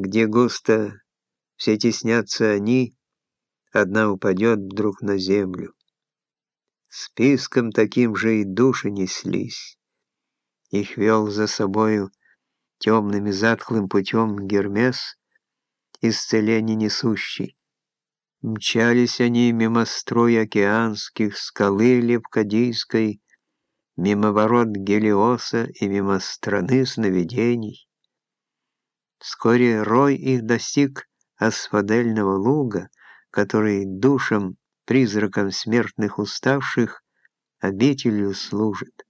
где густо все теснятся они, одна упадет вдруг на землю. Списком таким же и души неслись. Их вел за собою темным и затхлым путем Гермес, исцеление несущий. Мчались они мимо струй океанских, скалы Левкадийской, мимо ворот Гелиоса и мимо страны сновидений. Вскоре рой их достиг асфадельного луга, который душам, призракам смертных уставших, обителью служит.